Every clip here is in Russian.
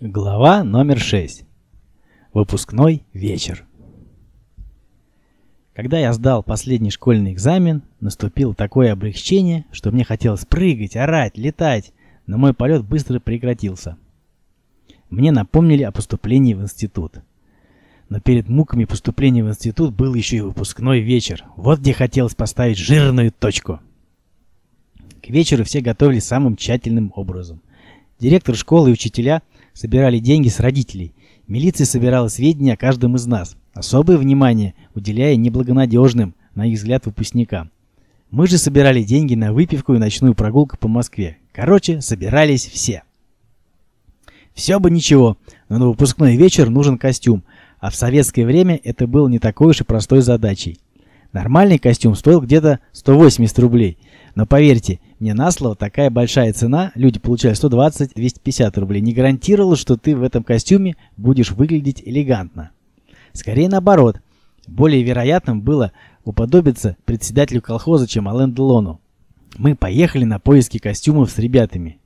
Глава номер 6. Выпускной вечер. Когда я сдал последний школьный экзамен, наступило такое облегчение, что мне хотелось прыгать, орать, летать, но мой полет быстро прекратился. Мне напомнили о поступлении в институт. Но перед муками поступления в институт был еще и выпускной вечер. Вот где хотелось поставить жирную точку. К вечеру все готовились самым тщательным образом. Директор школы и учителя собирали деньги с родителей. Милиция собирала сведения о каждом из нас, особое внимание уделяя неблагонадежным, на их взгляд, выпускникам. Мы же собирали деньги на выпивку и ночную прогулку по Москве. Короче, собирались все. Все бы ничего, но на выпускной вечер нужен костюм, а в советское время это было не такой уж и простой задачей. Нормальный костюм стоил где-то 180 рублей, но поверьте, мне на слово такая большая цена, люди получали 120-250 рублей, не гарантировала, что ты в этом костюме будешь выглядеть элегантно. Скорее наоборот. Более вероятным было уподобиться председателю колхоза, чем Ален Делону. Мы поехали на поиски костюмов с ребятами.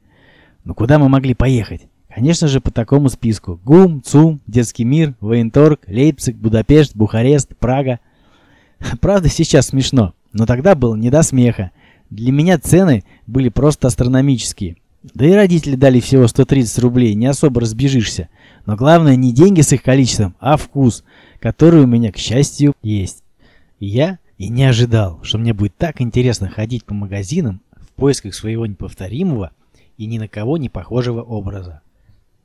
Но куда мы могли поехать? Конечно же, по такому списку. ГУМ, ЦУМ, Детский мир, Военторг, Лейпциг, Будапешт, Бухарест, Прага. Правда, сейчас смешно, но тогда было не до смеха. Для меня цены были просто астрономические. Да и родители дали всего 130 рублей, не особо разбежишься. Но главное не деньги с их количеством, а вкус, который у меня, к счастью, есть. И я и не ожидал, что мне будет так интересно ходить по магазинам в поисках своего неповторимого и ни на кого не похожего образа.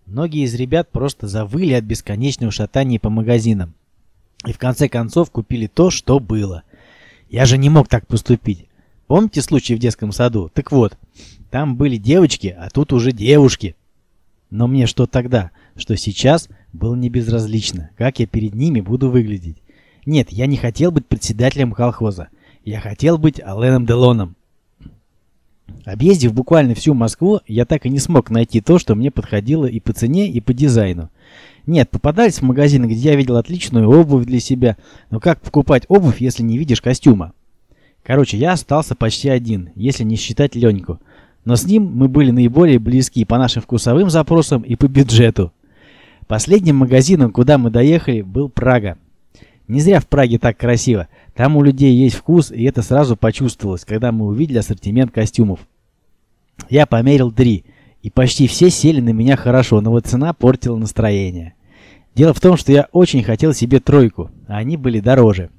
Многие из ребят просто завыли от бесконечного шатания по магазинам. И в конце концов купили то, что было. Я же не мог так поступить. Помните случай в детском саду? Так вот, там были девочки, а тут уже девушки. Но мне что тогда, что сейчас, было не безразлично, как я перед ними буду выглядеть. Нет, я не хотел быть председателем колхоза. Я хотел быть Аленом Делоном. Объездив буквально всю Москву, я так и не смог найти то, что мне подходило и по цене, и по дизайну. Нет, попадались в магазины, где я видел отличную обувь для себя, но как покупать обувь, если не видишь костюма? Короче, я остался почти один, если не считать Леньку. Но с ним мы были наиболее близки по нашим вкусовым запросам и по бюджету. Последним магазином, куда мы доехали, был Прага. Не зря в Праге так красиво. Там у людей есть вкус, и это сразу почувствовалось, когда мы увидели ассортимент костюмов. Я померил три, и почти все сели на меня хорошо, но вот цена портила настроение. Дело в том, что я очень хотел себе тройку, а они были дороже.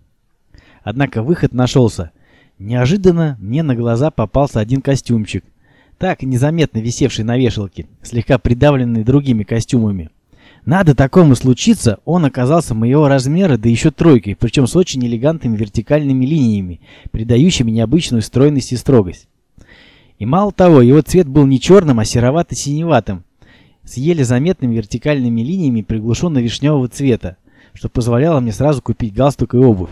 Однако выход нашелся. Неожиданно мне на глаза попался один костюмчик, так незаметно висевший на вешалке, слегка придавленный другими костюмами. Надо такому случиться, он оказался моего размера, да еще тройкой, причем с очень элегантными вертикальными линиями, придающими необычную стройность и строгость. И мало того, его цвет был не черным, а серовато-синеватым, с еле заметными вертикальными линиями приглушенно-вишневого цвета, что позволяло мне сразу купить галстук и обувь,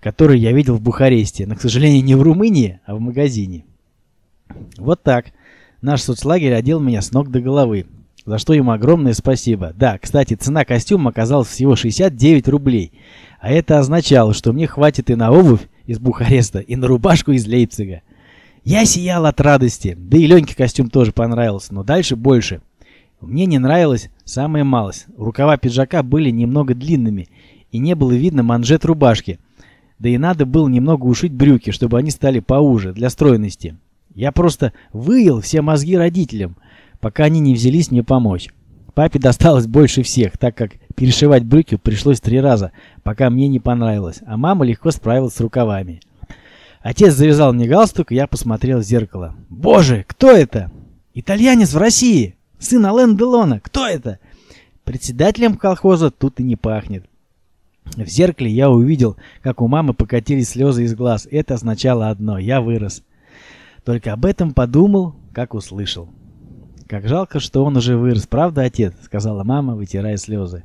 которые я видел в Бухаресте, но, к сожалению, не в Румынии, а в магазине. Вот так. Наш соцлагерь одел меня с ног до головы, за что ему огромное спасибо. Да, кстати, цена костюма оказалась всего 69 рублей, а это означало, что мне хватит и на обувь из Бухареста, и на рубашку из Лейпцига. Я сиял от радости, да и Леньке костюм тоже понравился, но дальше больше. Мне не нравилось самое малость. Рукава пиджака были немного длинными, и не было видно манжет рубашки. Да и надо было немного ушить брюки, чтобы они стали поуже, для стройности. Я просто выел все мозги родителям – пока они не взялись мне помочь. Папе досталось больше всех, так как перешивать брюки пришлось три раза, пока мне не понравилось, а мама легко справилась с рукавами. Отец завязал мне галстук, и я посмотрел в зеркало. «Боже, кто это? Итальянец в России! Сын Ален Делона! Кто это?» Председателем колхоза тут и не пахнет. В зеркале я увидел, как у мамы покатились слезы из глаз. Это означало одно — я вырос. Только об этом подумал, как услышал. «Как жалко, что он уже вырос, правда, отец?» — сказала мама, вытирая слезы.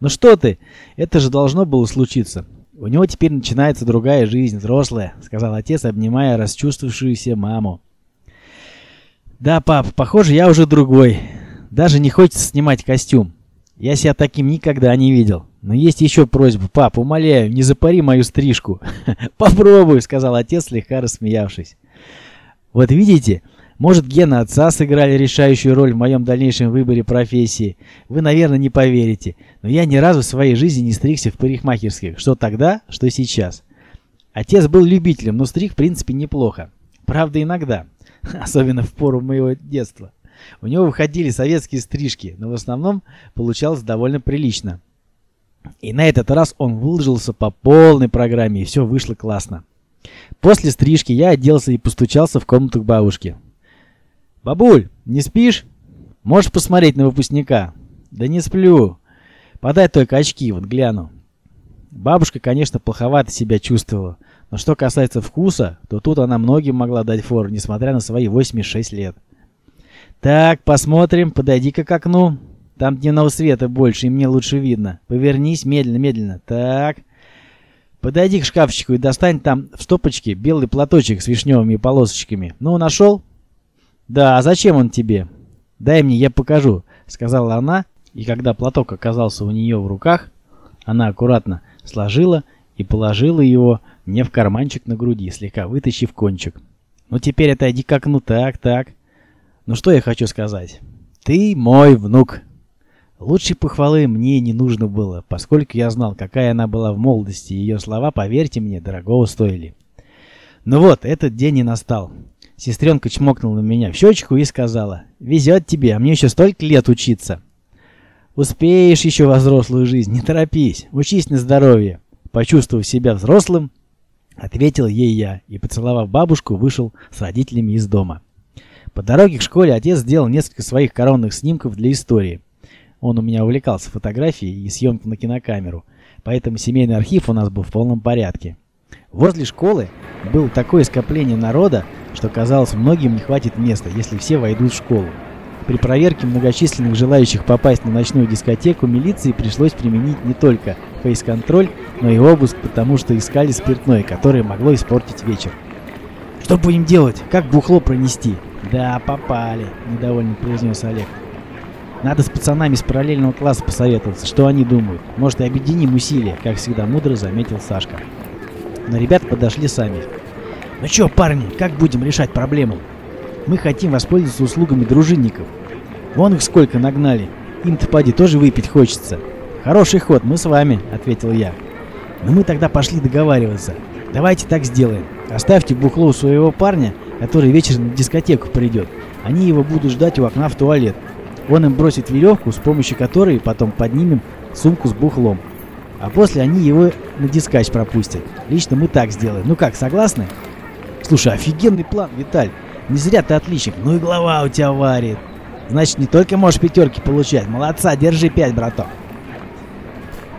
«Ну что ты? Это же должно было случиться. У него теперь начинается другая жизнь, взрослая», — сказал отец, обнимая расчувствовавшуюся маму. «Да, пап, похоже, я уже другой. Даже не хочется снимать костюм. Я себя таким никогда не видел. Но есть еще просьба. Пап, умоляю, не запари мою стрижку». «Попробую», — сказал отец, слегка рассмеявшись. «Вот видите, Может, гены отца сыграли решающую роль в моем дальнейшем выборе профессии. Вы, наверное, не поверите, но я ни разу в своей жизни не стригся в парикмахерских, что тогда, что сейчас. Отец был любителем, но стриг, в принципе, неплохо. Правда, иногда, особенно в пору моего детства. У него выходили советские стрижки, но в основном получалось довольно прилично. И на этот раз он выложился по полной программе, и все вышло классно. После стрижки я оделся и постучался в комнату к бабушке. «Бабуль, не спишь? Можешь посмотреть на выпускника?» «Да не сплю. Подай только очки, вот гляну». Бабушка, конечно, плоховато себя чувствовала, но что касается вкуса, то тут она многим могла дать фору, несмотря на свои 86 лет. «Так, посмотрим, подойди-ка к окну. Там дневного света больше, и мне лучше видно. Повернись медленно-медленно. Так. Подойди к шкафчику и достань там в стопочке белый платочек с вишневыми полосочками. Ну, нашел?» «Да, а зачем он тебе?» «Дай мне, я покажу», — сказала она, и когда платок оказался у нее в руках, она аккуратно сложила и положила его мне в карманчик на груди, слегка вытащив кончик. «Ну теперь отойди к окну, так, так». «Ну что я хочу сказать?» «Ты мой внук». Лучшей похвалы мне не нужно было, поскольку я знал, какая она была в молодости, и ее слова, поверьте мне, дорогого стоили. Ну вот, этот день и настал. Сестренка чмокнула меня в щечку и сказала, «Везет тебе, а мне еще столько лет учиться». «Успеешь еще во взрослую жизнь, не торопись, учись на здоровье». Почувствовав себя взрослым, ответил ей я и, поцеловав бабушку, вышел с родителями из дома. По дороге к школе отец сделал несколько своих коронных снимков для истории. Он у меня увлекался фотографией и съемкой на кинокамеру, поэтому семейный архив у нас был в полном порядке. Возле школы было такое скопление народа, что казалось, многим не хватит места, если все войдут в школу. При проверке многочисленных желающих попасть на ночную дискотеку милиции пришлось применить не только фейс-контроль, но и обыск, потому что искали спиртное, которое могло испортить вечер. «Что будем делать? Как бухло пронести?» «Да, попали», — недовольно произнес Олег. «Надо с пацанами с параллельного класса посоветоваться, что они думают. Может, и объединим усилия», — как всегда мудро заметил Сашка. Но ребята подошли сами. «Ну чё, парни, как будем решать проблему?» «Мы хотим воспользоваться услугами дружинников. Вон их сколько нагнали. Им-то поди тоже выпить хочется». «Хороший ход, мы с вами», — ответил я. «Но мы тогда пошли договариваться. Давайте так сделаем. Оставьте бухло у своего парня, который вечером на дискотеку придет. Они его будут ждать у окна в туалет. Он им бросит веревку, с помощью которой потом поднимем сумку с бухлом. А после они его на дискач пропустят. Лично мы так сделаем. Ну как, согласны? Слушай, офигенный план, Виталь. Не зря ты отличник, ну и голова у тебя варит. Значит, не только можешь пятерки получать. Молодца, держи пять, браток.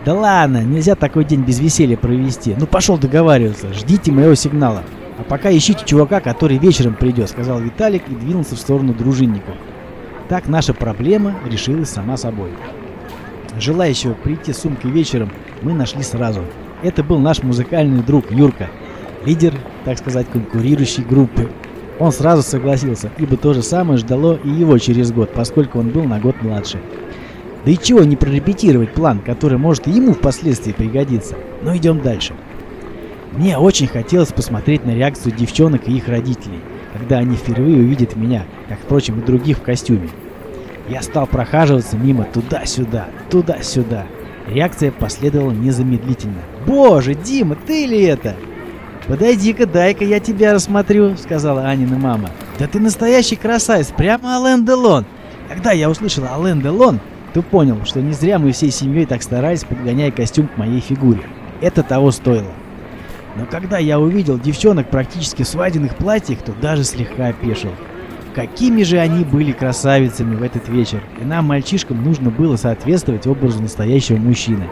Да ладно, нельзя такой день без веселья провести. Ну пошел договариваться, ждите моего сигнала. А пока ищите чувака, который вечером придет, сказал Виталик и двинулся в сторону дружинников. Так наша проблема решилась сама собой. Желающего прийти с сумкой вечером мы нашли сразу. Это был наш музыкальный друг Юрка, лидер, так сказать, конкурирующей группы. Он сразу согласился, ибо то же самое ждало и его через год, поскольку он был на год младше. Да и чего не прорепетировать план, который может ему впоследствии пригодиться. Но идем дальше. Мне очень хотелось посмотреть на реакцию девчонок и их родителей, когда они впервые увидят меня, как, впрочем, и других в костюме. Я стал прохаживаться мимо туда-сюда, туда-сюда. Реакция последовала незамедлительно. «Боже, Дима, ты ли это?» «Подойди-ка, дай-ка я тебя рассмотрю», — сказала Анина мама. «Да ты настоящий красавец, прямо Ален Делон!» Когда я услышал Ален Делон, то понял, что не зря мы всей семьей так старались, подгоняя костюм к моей фигуре. Это того стоило. Но когда я увидел девчонок практически в свадебных платьях, то даже слегка опешил. Какими же они были красавицами в этот вечер, и нам, мальчишкам, нужно было соответствовать образу настоящего мужчины.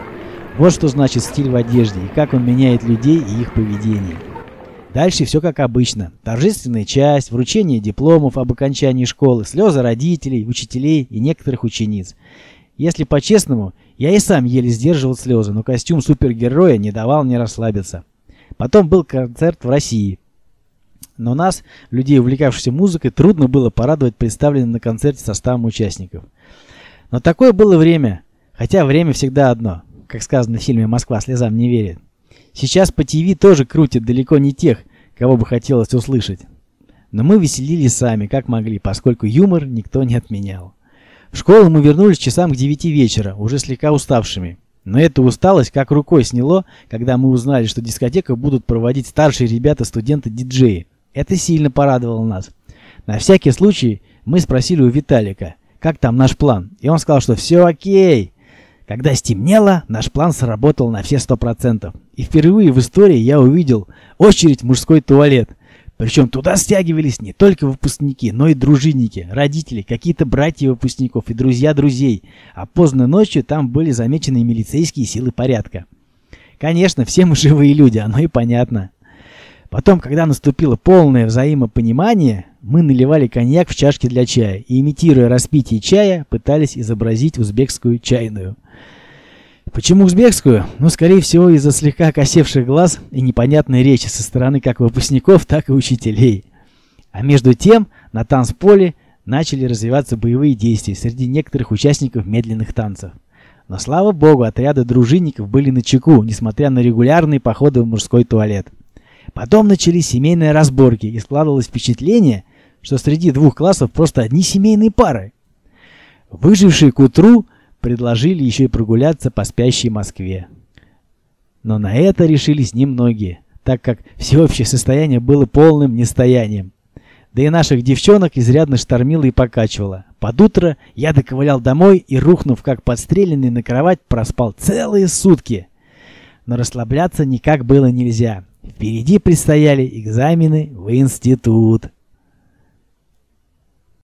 Вот что значит стиль в одежде, и как он меняет людей и их поведение. Дальше все как обычно. Торжественная часть, вручение дипломов об окончании школы, слезы родителей, учителей и некоторых учениц. Если по-честному, я и сам еле сдерживал слезы, но костюм супергероя не давал мне расслабиться. Потом был концерт в России. Но нас, людей, увлекавшихся музыкой, трудно было порадовать представленным на концерте составом участников. Но такое было время, хотя время всегда одно, как сказано в фильме «Москва слезам не верит». Сейчас по ТВ тоже крутят далеко не тех, кого бы хотелось услышать. но мы веселились сами, как могли, поскольку юмор никто не отменял. В школу мы вернулись часам к девяти вечера, уже слегка уставшими. Но эта усталость как рукой сняло, когда мы узнали, что дискотеку будут проводить старшие ребята-студенты-диджеи. Это сильно порадовало нас. На всякий случай мы спросили у Виталика, как там наш план, и он сказал, что все окей. Когда стемнело, наш план сработал на все сто процентов. И впервые в истории я увидел очередь в мужской туалет. Причем туда стягивались не только выпускники, но и дружинники, родители, какие-то братья выпускников и друзья друзей. А поздно ночью там были замечены милицейские силы порядка. Конечно, все мы живые люди, оно и понятно. Потом, когда наступило полное взаимопонимание, мы наливали коньяк в чашки для чая и, имитируя распитие чая, пытались изобразить узбекскую чайную. Почему узбекскую? Ну, скорее всего, из-за слегка косевших глаз и непонятной речи со стороны как выпускников, так и учителей. А между тем, на танцполе начали развиваться боевые действия среди некоторых участников медленных танцев. Но слава богу, отряды дружинников были на чеку, несмотря на регулярные походы в мужской туалет. Потом начались семейные разборки, и складывалось впечатление, что среди двух классов просто одни семейные пары. Выжившие к утру предложили еще и прогуляться по спящей Москве. Но на это решились немногие, так как всеобщее состояние было полным нестоянием. Да и наших девчонок изрядно штормило и покачивало. Под утро я доковылял домой и, рухнув как подстреленный на кровать, проспал целые сутки. Но расслабляться никак было нельзя. Впереди предстояли экзамены в институт.